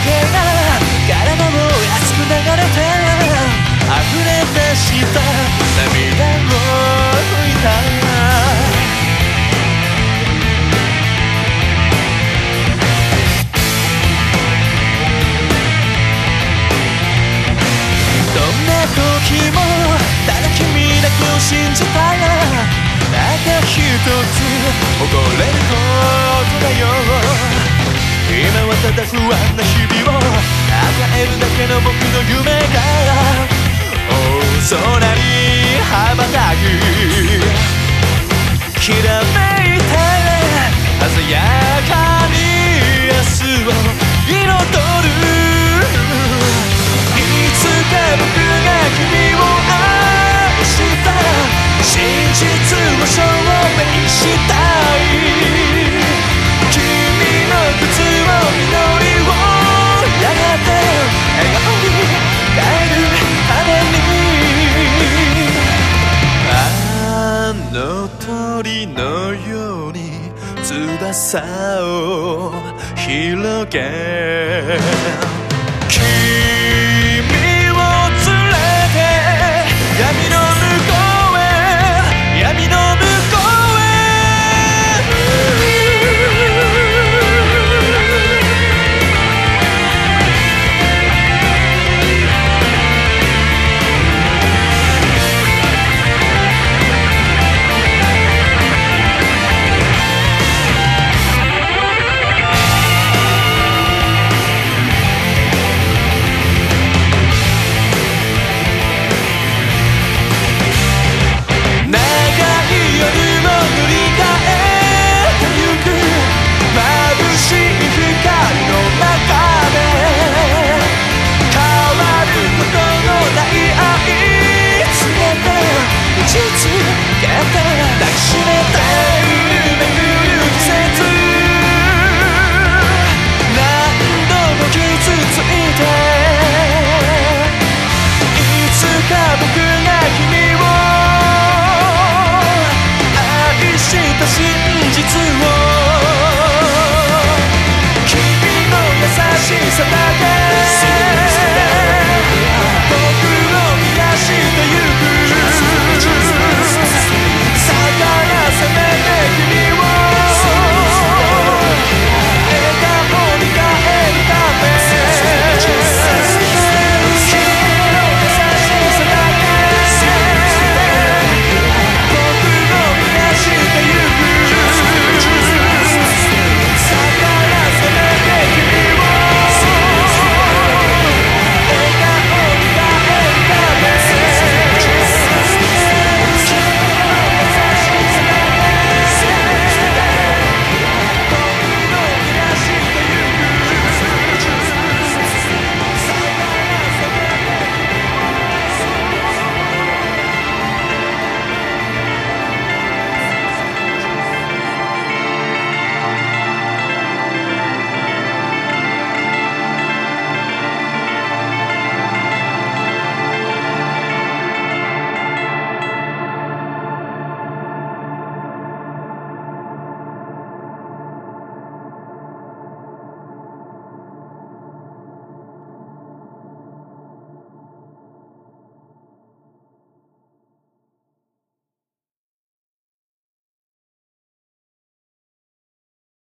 さだけが体の熱く流れて溢れ出した涙を拭いた。どんな時もただ君だけを信じたらただ一つ誇れることだよ。今はただ不安な日々を与えるだけの僕の夢が鳥のように翼を広げ。